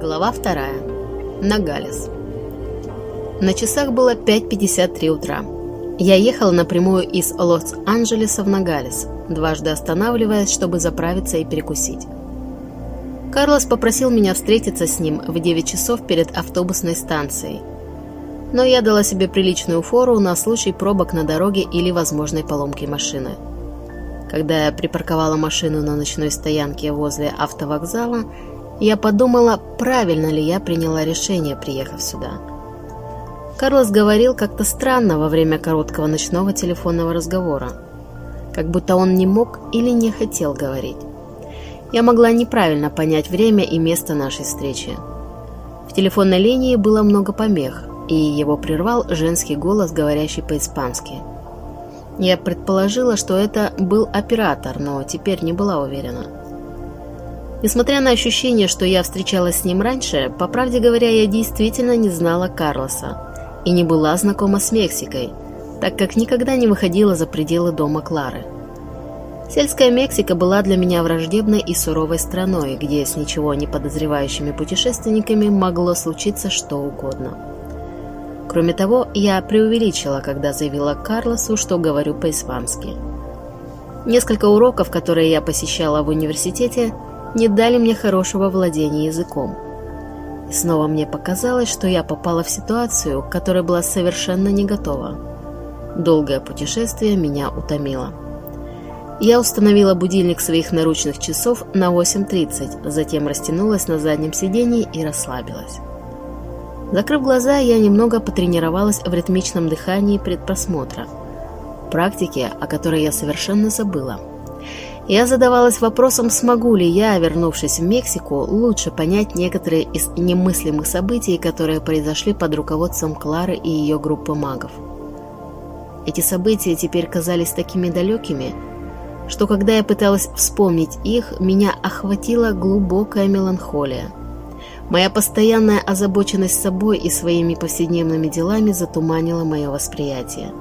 Глава вторая. Нагалис. На часах было 5.53 утра. Я ехала напрямую из Лос-Анджелеса в Нагалис, дважды останавливаясь, чтобы заправиться и перекусить. Карлос попросил меня встретиться с ним в 9 часов перед автобусной станцией. Но я дала себе приличную фору на случай пробок на дороге или возможной поломки машины. Когда я припарковала машину на ночной стоянке возле автовокзала, я подумала, правильно ли я приняла решение, приехав сюда. Карлос говорил как-то странно во время короткого ночного телефонного разговора. Как будто он не мог или не хотел говорить. Я могла неправильно понять время и место нашей встречи. В телефонной линии было много помех, и его прервал женский голос, говорящий по-испански. Я предположила, что это был оператор, но теперь не была уверена. Несмотря на ощущение, что я встречалась с ним раньше, по правде говоря, я действительно не знала Карлоса и не была знакома с Мексикой, так как никогда не выходила за пределы дома Клары. Сельская Мексика была для меня враждебной и суровой страной, где с ничего не подозревающими путешественниками могло случиться что угодно. Кроме того, я преувеличила, когда заявила Карлосу, что говорю по-испански. Несколько уроков, которые я посещала в университете, не дали мне хорошего владения языком. И снова мне показалось, что я попала в ситуацию, к которой была совершенно не готова. Долгое путешествие меня утомило. Я установила будильник своих наручных часов на 8.30, затем растянулась на заднем сидении и расслабилась. Закрыв глаза, я немного потренировалась в ритмичном дыхании предпросмотра. Практике, о которой я совершенно забыла – я задавалась вопросом, смогу ли я, вернувшись в Мексику, лучше понять некоторые из немыслимых событий, которые произошли под руководством Клары и ее группы магов. Эти события теперь казались такими далекими, что когда я пыталась вспомнить их, меня охватила глубокая меланхолия. Моя постоянная озабоченность собой и своими повседневными делами затуманила мое восприятие.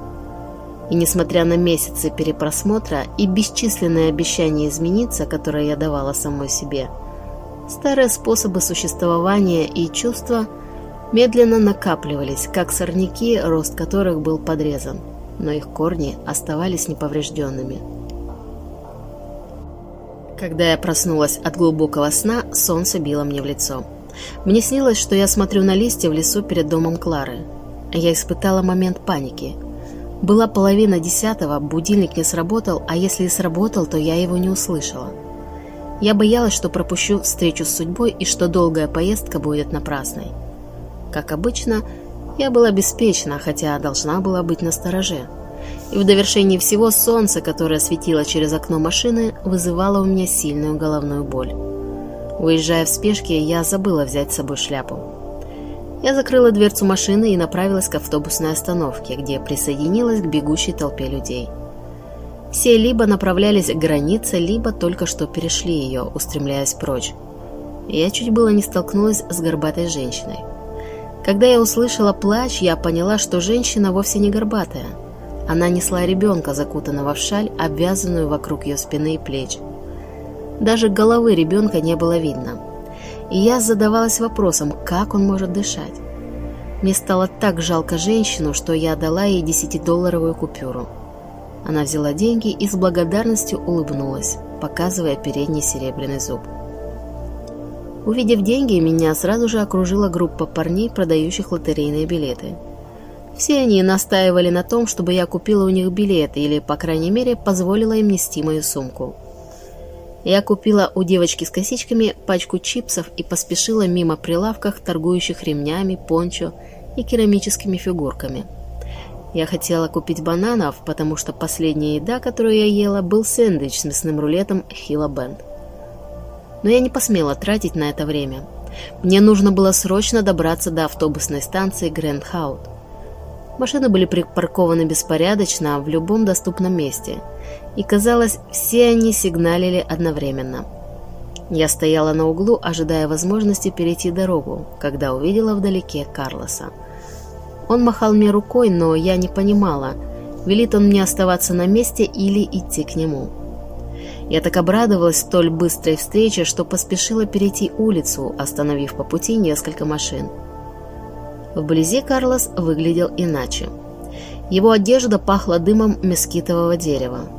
И несмотря на месяцы перепросмотра и бесчисленные обещания измениться, которые я давала самой себе, старые способы существования и чувства медленно накапливались, как сорняки, рост которых был подрезан, но их корни оставались неповрежденными. Когда я проснулась от глубокого сна, солнце било мне в лицо. Мне снилось, что я смотрю на листья в лесу перед домом Клары. Я испытала момент паники – была половина десятого, будильник не сработал, а если и сработал, то я его не услышала. Я боялась, что пропущу встречу с судьбой и что долгая поездка будет напрасной. Как обычно, я была беспечна, хотя должна была быть настороже. И в довершении всего солнце, которое светило через окно машины, вызывало у меня сильную головную боль. Уезжая в спешке, я забыла взять с собой шляпу. Я закрыла дверцу машины и направилась к автобусной остановке, где присоединилась к бегущей толпе людей. Все либо направлялись к границе, либо только что перешли ее, устремляясь прочь. Я чуть было не столкнулась с горбатой женщиной. Когда я услышала плач, я поняла, что женщина вовсе не горбатая. Она несла ребенка, закутанного в шаль, обвязанную вокруг ее спины и плеч. Даже головы ребенка не было видно и я задавалась вопросом, как он может дышать. Мне стало так жалко женщину, что я дала ей десятидолларовую купюру. Она взяла деньги и с благодарностью улыбнулась, показывая передний серебряный зуб. Увидев деньги, меня сразу же окружила группа парней, продающих лотерейные билеты. Все они настаивали на том, чтобы я купила у них билеты или, по крайней мере, позволила им нести мою сумку. Я купила у девочки с косичками пачку чипсов и поспешила мимо прилавках, торгующих ремнями, пончо и керамическими фигурками. Я хотела купить бананов, потому что последняя еда, которую я ела, был сэндвич с мясным рулетом Хила Бенд. Но я не посмела тратить на это время. Мне нужно было срочно добраться до автобусной станции Грэнд Хаут. Машины были припаркованы беспорядочно в любом доступном месте, и, казалось, все они сигналили одновременно. Я стояла на углу, ожидая возможности перейти дорогу, когда увидела вдалеке Карлоса. Он махал мне рукой, но я не понимала, велит он мне оставаться на месте или идти к нему. Я так обрадовалась столь быстрой встрече, что поспешила перейти улицу, остановив по пути несколько машин. Вблизи Карлос выглядел иначе. Его одежда пахла дымом мескитового дерева.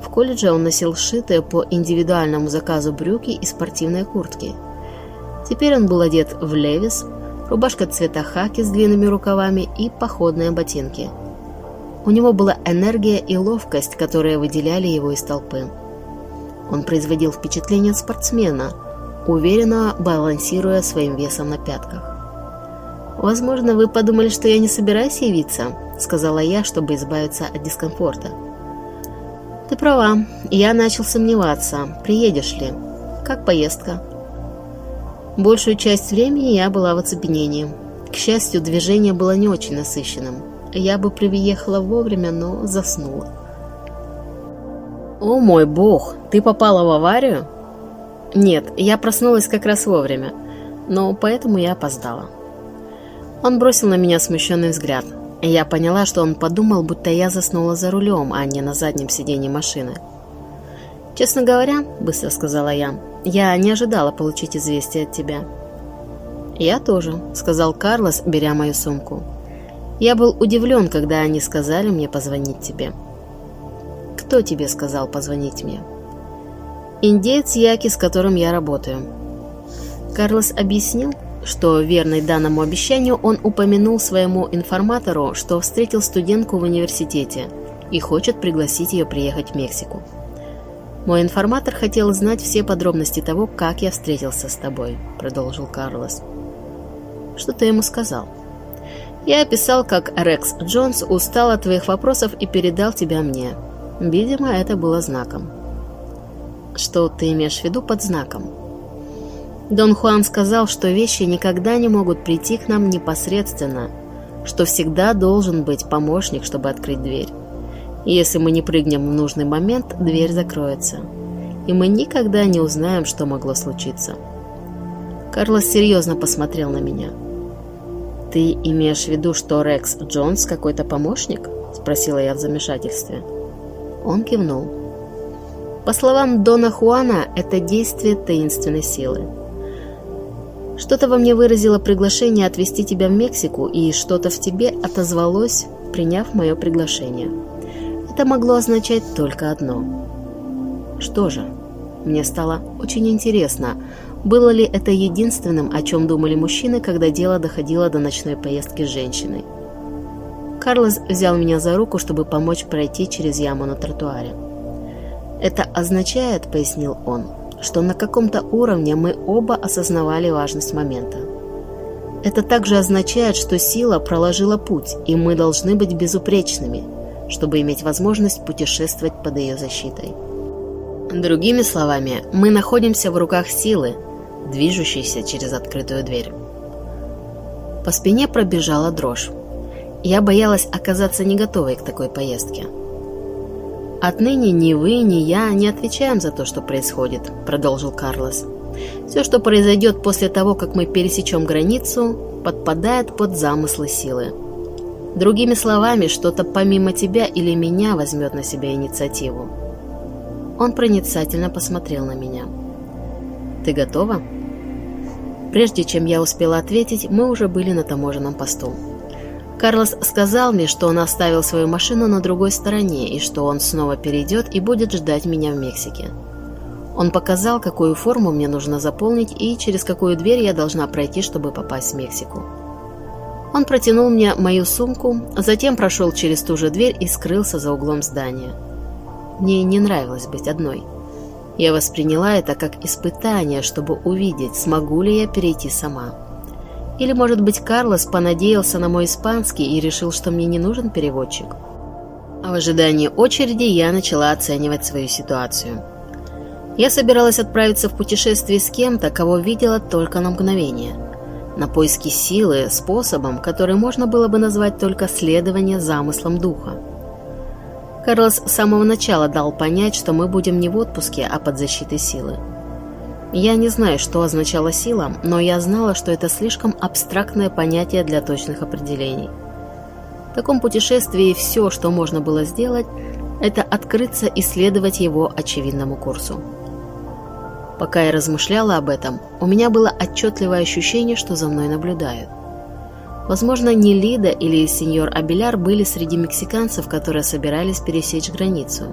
В колледже он носил сшитые по индивидуальному заказу брюки и спортивные куртки. Теперь он был одет в левис, рубашка цвета хаки с длинными рукавами и походные ботинки. У него была энергия и ловкость, которые выделяли его из толпы. Он производил впечатление спортсмена, уверенно балансируя своим весом на пятках. «Возможно, вы подумали, что я не собираюсь явиться», — сказала я, чтобы избавиться от дискомфорта. «Ты права, я начал сомневаться, приедешь ли. Как поездка?» Большую часть времени я была в оцепенении. К счастью, движение было не очень насыщенным. Я бы приехала вовремя, но заснула. «О мой бог, ты попала в аварию?» «Нет, я проснулась как раз вовремя, но поэтому я опоздала». Он бросил на меня смущенный взгляд. Я поняла, что он подумал, будто я заснула за рулем, а не на заднем сиденье машины. «Честно говоря», — быстро сказала я, — «я не ожидала получить известие от тебя». «Я тоже», — сказал Карлос, беря мою сумку. «Я был удивлен, когда они сказали мне позвонить тебе». Кто тебе сказал позвонить мне? Индеец Яки, с которым я работаю. Карлос объяснил, что верный данному обещанию он упомянул своему информатору, что встретил студентку в университете и хочет пригласить ее приехать в Мексику. «Мой информатор хотел знать все подробности того, как я встретился с тобой», — продолжил Карлос. «Что ты ему сказал?» «Я описал, как Рекс Джонс устал от твоих вопросов и передал тебя мне. Видимо, это было знаком. Что ты имеешь в виду под знаком? Дон Хуан сказал, что вещи никогда не могут прийти к нам непосредственно, что всегда должен быть помощник, чтобы открыть дверь. Если мы не прыгнем в нужный момент, дверь закроется. И мы никогда не узнаем, что могло случиться. Карлос серьезно посмотрел на меня. «Ты имеешь в виду, что Рекс Джонс какой-то помощник?» – спросила я в замешательстве. – он кивнул. По словам Дона Хуана, это действие таинственной силы. Что-то во мне выразило приглашение отвезти тебя в Мексику, и что-то в тебе отозвалось, приняв мое приглашение. Это могло означать только одно. Что же? Мне стало очень интересно, было ли это единственным, о чем думали мужчины, когда дело доходило до ночной поездки с женщиной. Карлос взял меня за руку, чтобы помочь пройти через яму на тротуаре. «Это означает, — пояснил он, — что на каком-то уровне мы оба осознавали важность момента. Это также означает, что сила проложила путь, и мы должны быть безупречными, чтобы иметь возможность путешествовать под ее защитой. Другими словами, мы находимся в руках силы, движущейся через открытую дверь. По спине пробежала дрожь. Я боялась оказаться не готовой к такой поездке. «Отныне ни вы, ни я не отвечаем за то, что происходит», — продолжил Карлос. «Все, что произойдет после того, как мы пересечем границу, подпадает под замыслы силы. Другими словами, что-то помимо тебя или меня возьмет на себя инициативу». Он проницательно посмотрел на меня. «Ты готова?» Прежде чем я успела ответить, мы уже были на таможенном посту. Карлос сказал мне, что он оставил свою машину на другой стороне и что он снова перейдет и будет ждать меня в Мексике. Он показал, какую форму мне нужно заполнить и через какую дверь я должна пройти, чтобы попасть в Мексику. Он протянул мне мою сумку, затем прошел через ту же дверь и скрылся за углом здания. Мне не нравилось быть одной. Я восприняла это как испытание, чтобы увидеть, смогу ли я перейти сама. Или, может быть, Карлос понадеялся на мой испанский и решил, что мне не нужен переводчик? А в ожидании очереди я начала оценивать свою ситуацию. Я собиралась отправиться в путешествие с кем-то, кого видела только на мгновение. На поиски силы, способом, который можно было бы назвать только следование замыслам духа. Карлос с самого начала дал понять, что мы будем не в отпуске, а под защитой силы. Я не знаю, что означала сила, но я знала, что это слишком абстрактное понятие для точных определений. В таком путешествии все, что можно было сделать, – это открыться и следовать его очевидному курсу. Пока я размышляла об этом, у меня было отчетливое ощущение, что за мной наблюдают. Возможно, не Лида или сеньор Абеляр были среди мексиканцев, которые собирались пересечь границу.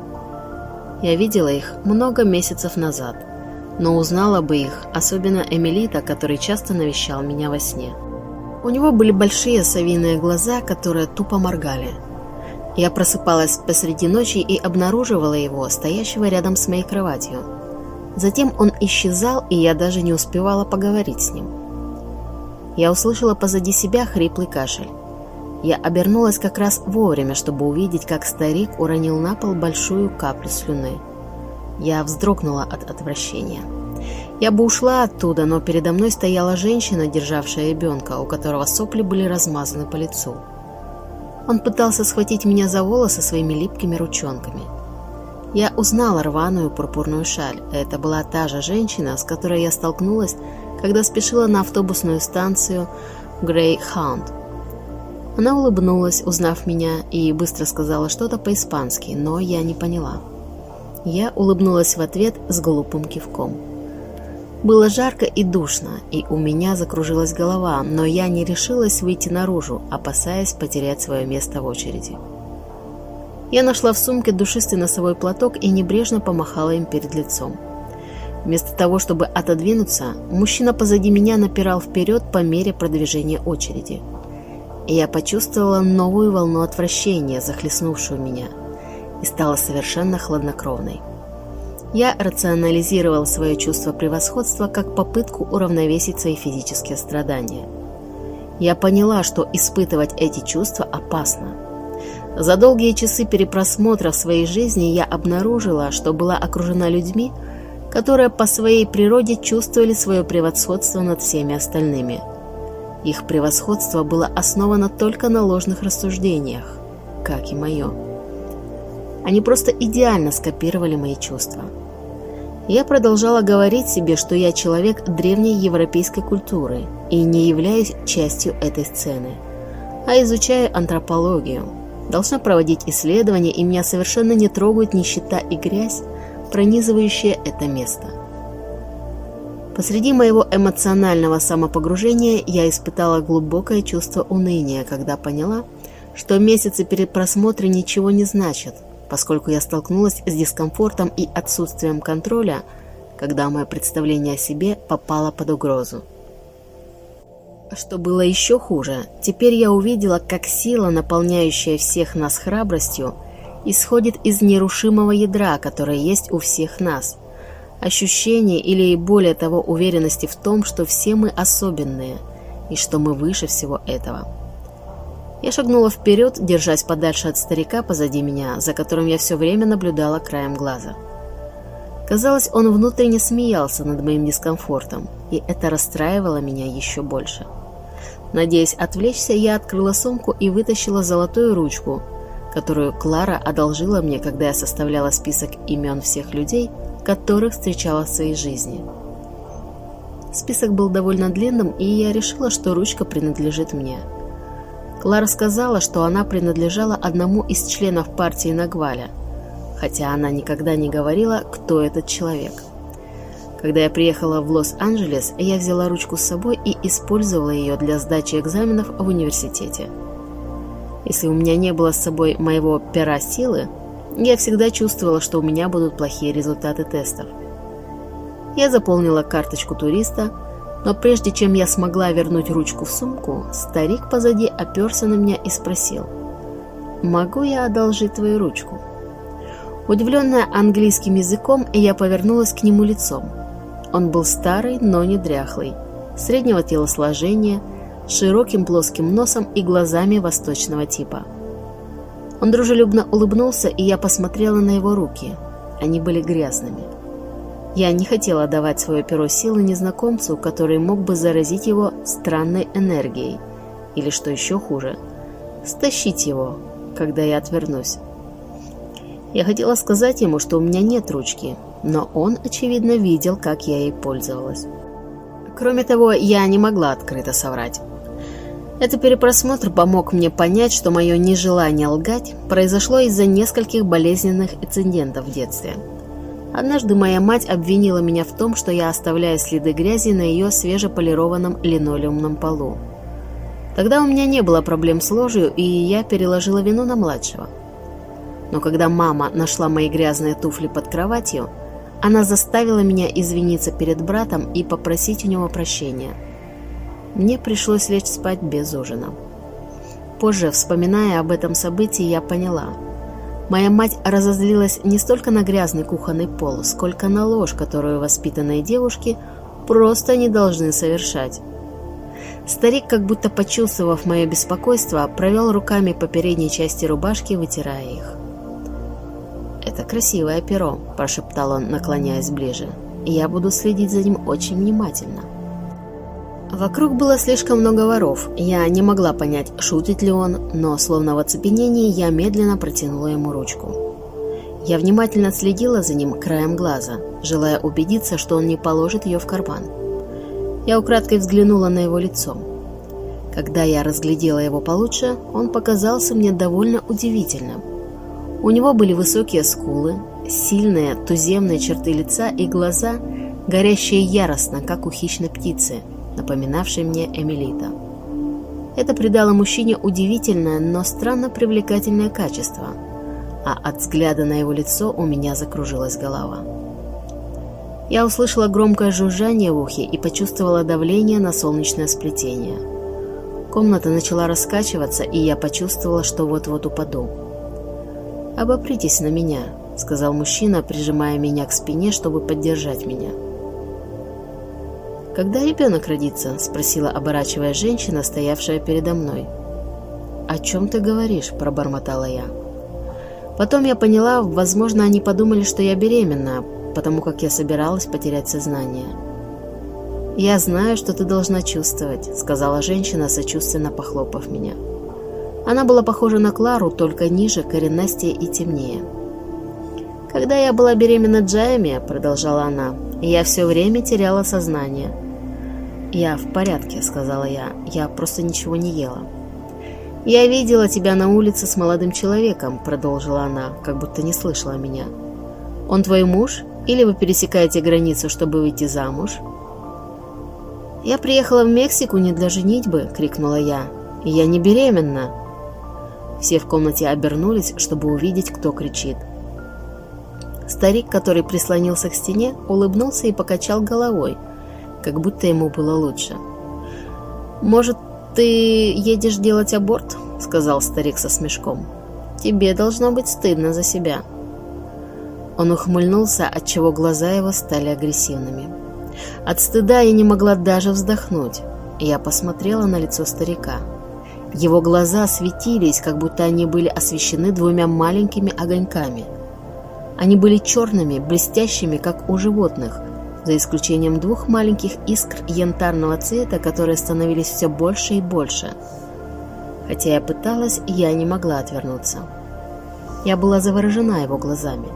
Я видела их много месяцев назад, но узнала бы их, особенно Эмилита, который часто навещал меня во сне. У него были большие совиные глаза, которые тупо моргали. Я просыпалась посреди ночи и обнаруживала его, стоящего рядом с моей кроватью. Затем он исчезал, и я даже не успевала поговорить с ним. Я услышала позади себя хриплый кашель. Я обернулась как раз вовремя, чтобы увидеть, как старик уронил на пол большую каплю слюны. Я вздрогнула от отвращения. Я бы ушла оттуда, но передо мной стояла женщина, державшая ребенка, у которого сопли были размазаны по лицу. Он пытался схватить меня за волосы своими липкими ручонками. Я узнала рваную пурпурную шаль. Это была та же женщина, с которой я столкнулась, когда спешила на автобусную станцию Грейхаунд. Она улыбнулась, узнав меня, и быстро сказала что-то по-испански, но я не поняла. Я улыбнулась в ответ с глупым кивком. Было жарко и душно, и у меня закружилась голова, но я не решилась выйти наружу, опасаясь потерять свое место в очереди. Я нашла в сумке душистый носовой платок и небрежно помахала им перед лицом. Вместо того, чтобы отодвинуться, мужчина позади меня напирал вперед по мере продвижения очереди. Я почувствовала новую волну отвращения, захлестнувшую меня, и стала совершенно хладнокровной. Я рационализировал свое чувство превосходства как попытку уравновесить свои физические страдания. Я поняла, что испытывать эти чувства опасно – за долгие часы перепросмотра своей жизни я обнаружила, что была окружена людьми, которые по своей природе чувствовали свое превосходство над всеми остальными. Их превосходство было основано только на ложных рассуждениях, как и мое. Они просто идеально скопировали мои чувства. Я продолжала говорить себе, что я человек древней европейской культуры и не являюсь частью этой сцены, а изучаю антропологию – Должна проводить исследования, и меня совершенно не трогают нищета и грязь, пронизывающие это место. Посреди моего эмоционального самопогружения я испытала глубокое чувство уныния, когда поняла, что месяцы перед просмотром ничего не значат, поскольку я столкнулась с дискомфортом и отсутствием контроля, когда мое представление о себе попало под угрозу. Что было еще хуже, теперь я увидела, как сила, наполняющая всех нас храбростью, исходит из нерушимого ядра, которое есть у всех нас. Ощущение или, более того, уверенности в том, что все мы особенные и что мы выше всего этого. Я шагнула вперед, держась подальше от старика позади меня, за которым я все время наблюдала краем глаза. Казалось, он внутренне смеялся над моим дискомфортом, и это расстраивало меня еще больше. Надеясь отвлечься, я открыла сумку и вытащила золотую ручку, которую Клара одолжила мне, когда я составляла список имен всех людей, которых встречала в своей жизни. Список был довольно длинным, и я решила, что ручка принадлежит мне. Клара сказала, что она принадлежала одному из членов партии Нагваля, хотя она никогда не говорила, кто этот человек – когда я приехала в Лос-Анджелес, я взяла ручку с собой и использовала ее для сдачи экзаменов в университете. Если у меня не было с собой моего пера силы, я всегда чувствовала, что у меня будут плохие результаты тестов. Я заполнила карточку туриста, но прежде чем я смогла вернуть ручку в сумку, старик позади оперся на меня и спросил, «Могу я одолжить твою ручку?» Удивленная английским языком, я повернулась к нему лицом – он был старый, но не дряхлый, среднего телосложения, с широким плоским носом и глазами восточного типа. Он дружелюбно улыбнулся, и я посмотрела на его руки. Они были грязными. Я не хотела давать свое перо силы незнакомцу, который мог бы заразить его странной энергией, или, что еще хуже, стащить его, когда я отвернусь. Я хотела сказать ему, что у меня нет ручки, но он, очевидно, видел, как я ей пользовалась. Кроме того, я не могла открыто соврать. Этот перепросмотр помог мне понять, что мое нежелание лгать произошло из-за нескольких болезненных инцидентов в детстве. Однажды моя мать обвинила меня в том, что я оставляю следы грязи на ее свежеполированном линолеумном полу. Тогда у меня не было проблем с ложью, и я переложила вину на младшего. Но когда мама нашла мои грязные туфли под кроватью, она заставила меня извиниться перед братом и попросить у него прощения – мне пришлось лечь спать без ужина. Позже, вспоминая об этом событии, я поняла. Моя мать разозлилась не столько на грязный кухонный пол, сколько на ложь, которую воспитанные девушки просто не должны совершать. Старик, как будто почувствовав мое беспокойство, провел руками по передней части рубашки, вытирая их. «Это красивое перо», – прошептал он, наклоняясь ближе. «Я буду следить за ним очень внимательно». Вокруг было слишком много воров. Я не могла понять, шутит ли он, но, словно в оцепенении, я медленно протянула ему ручку. Я внимательно следила за ним краем глаза, желая убедиться, что он не положит ее в карман. Я украдкой взглянула на его лицо. Когда я разглядела его получше, он показался мне довольно удивительным. У него были высокие скулы, сильные туземные черты лица и глаза, горящие яростно, как у хищной птицы – напоминавший мне Эмилита. Это придало мужчине удивительное, но странно привлекательное качество, а от взгляда на его лицо у меня закружилась голова. Я услышала громкое жужжание в ухе и почувствовала давление на солнечное сплетение. Комната начала раскачиваться, и я почувствовала, что вот-вот упаду. «Обопритесь на меня», — сказал мужчина, прижимая меня к спине, чтобы поддержать меня. «Когда ребенок родится?» – спросила, оборачивая женщина, стоявшая передо мной. «О чем ты говоришь?» – пробормотала я. Потом я поняла, возможно, они подумали, что я беременна, потому как я собиралась потерять сознание. «Я знаю, что ты должна чувствовать», — сказала женщина, сочувственно похлопав меня. Она была похожа на Клару, только ниже, коренастее и темнее. «Когда я была беременна Джайми», — продолжала она, — «я все время теряла сознание. «Я в порядке», — сказала я. «Я просто ничего не ела». «Я видела тебя на улице с молодым человеком», — продолжила она, как будто не слышала меня. «Он твой муж? Или вы пересекаете границу, чтобы выйти замуж?» «Я приехала в Мексику не для женитьбы», — крикнула я. «И я не беременна». Все в комнате обернулись, чтобы увидеть, кто кричит. Старик, который прислонился к стене, улыбнулся и покачал головой — как будто ему было лучше. «Может, ты едешь делать аборт?» — сказал старик со смешком. «Тебе должно быть стыдно за себя». Он ухмыльнулся, отчего глаза его стали агрессивными. От стыда я не могла даже вздохнуть. Я посмотрела на лицо старика. Его глаза светились, как будто они были освещены двумя маленькими огоньками. Они были черными, блестящими, как у животных, за исключением двух маленьких искр янтарного цвета, которые становились все больше и больше. Хотя я пыталась, я не могла отвернуться. Я была заворожена его глазами.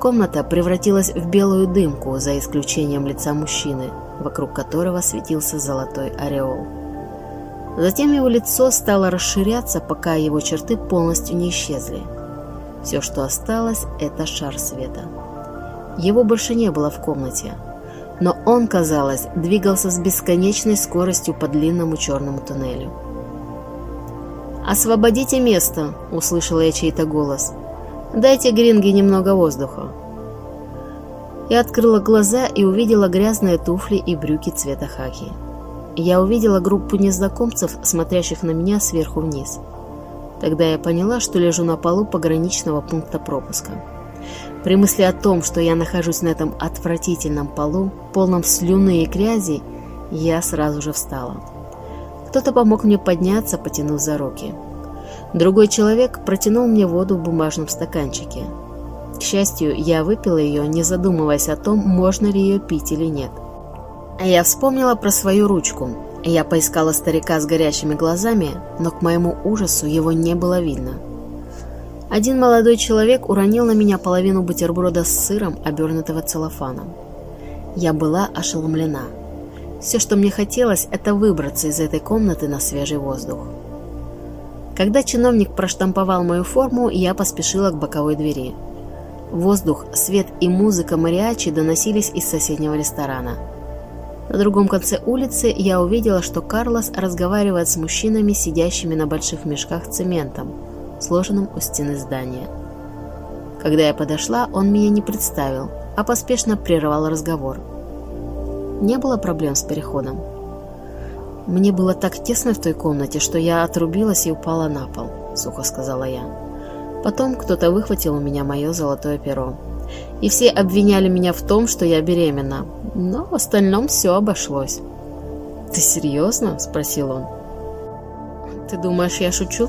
Комната превратилась в белую дымку, за исключением лица мужчины, вокруг которого светился золотой ореол. Затем его лицо стало расширяться, пока его черты полностью не исчезли. Все, что осталось, это шар света. Его больше не было в комнате. Но он, казалось, двигался с бесконечной скоростью по длинному черному туннелю. «Освободите место!» — услышала я чей-то голос. «Дайте Гринге немного воздуха!» Я открыла глаза и увидела грязные туфли и брюки цвета хаки. Я увидела группу незнакомцев, смотрящих на меня сверху вниз. Тогда я поняла, что лежу на полу пограничного пункта пропуска. При мысли о том, что я нахожусь на этом отвратительном полу, полном слюны и грязи, я сразу же встала. Кто-то помог мне подняться, потянув за руки. Другой человек протянул мне воду в бумажном стаканчике. К счастью, я выпила ее, не задумываясь о том, можно ли ее пить или нет. Я вспомнила про свою ручку. Я поискала старика с горящими глазами, но к моему ужасу его не было видно. Один молодой человек уронил на меня половину бутерброда с сыром, обернутого целлофаном. Я была ошеломлена. Все, что мне хотелось, это выбраться из этой комнаты на свежий воздух. Когда чиновник проштамповал мою форму, я поспешила к боковой двери. Воздух, свет и музыка мариачи доносились из соседнего ресторана. На другом конце улицы я увидела, что Карлос разговаривает с мужчинами, сидящими на больших мешках цементом, сложенным у стены здания. Когда я подошла, он меня не представил, а поспешно прервал разговор. Не было проблем с переходом. «Мне было так тесно в той комнате, что я отрубилась и упала на пол», — сухо сказала я. Потом кто-то выхватил у меня мое золотое перо. И все обвиняли меня в том, что я беременна, но в остальном все обошлось. «Ты серьезно?» — спросил он. «Ты думаешь, я шучу?»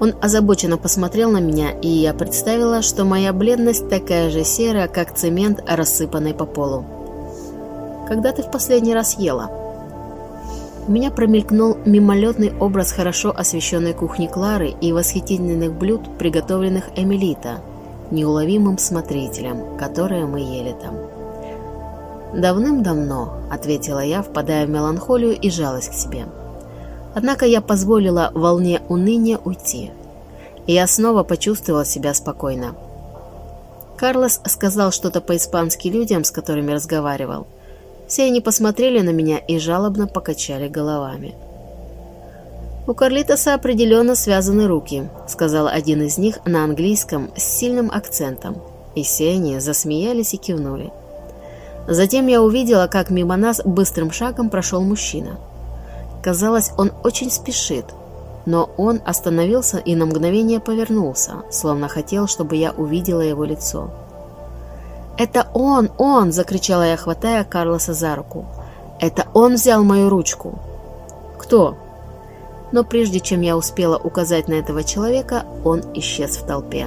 Он озабоченно посмотрел на меня, и я представила, что моя бледность такая же серая, как цемент, рассыпанный по полу. «Когда ты в последний раз ела?» У меня промелькнул мимолетный образ хорошо освещенной кухни Клары и восхитительных блюд, приготовленных Эмилита, неуловимым смотрителем, которые мы ели там. «Давным-давно», — ответила я, впадая в меланхолию и жалость к себе. Однако я позволила волне уныния уйти. И я снова почувствовала себя спокойно. Карлос сказал что-то по-испански людям, с которыми разговаривал — все они посмотрели на меня и жалобно покачали головами. «У Карлитоса определенно связаны руки», — сказал один из них на английском с сильным акцентом. И все они засмеялись и кивнули. Затем я увидела, как мимо нас быстрым шагом прошел мужчина. Казалось, он очень спешит, но он остановился и на мгновение повернулся, словно хотел, чтобы я увидела его лицо. «Это он, он!» – закричала я, хватая Карлоса за руку. «Это он взял мою ручку!» «Кто?» Но прежде чем я успела указать на этого человека, он исчез в толпе.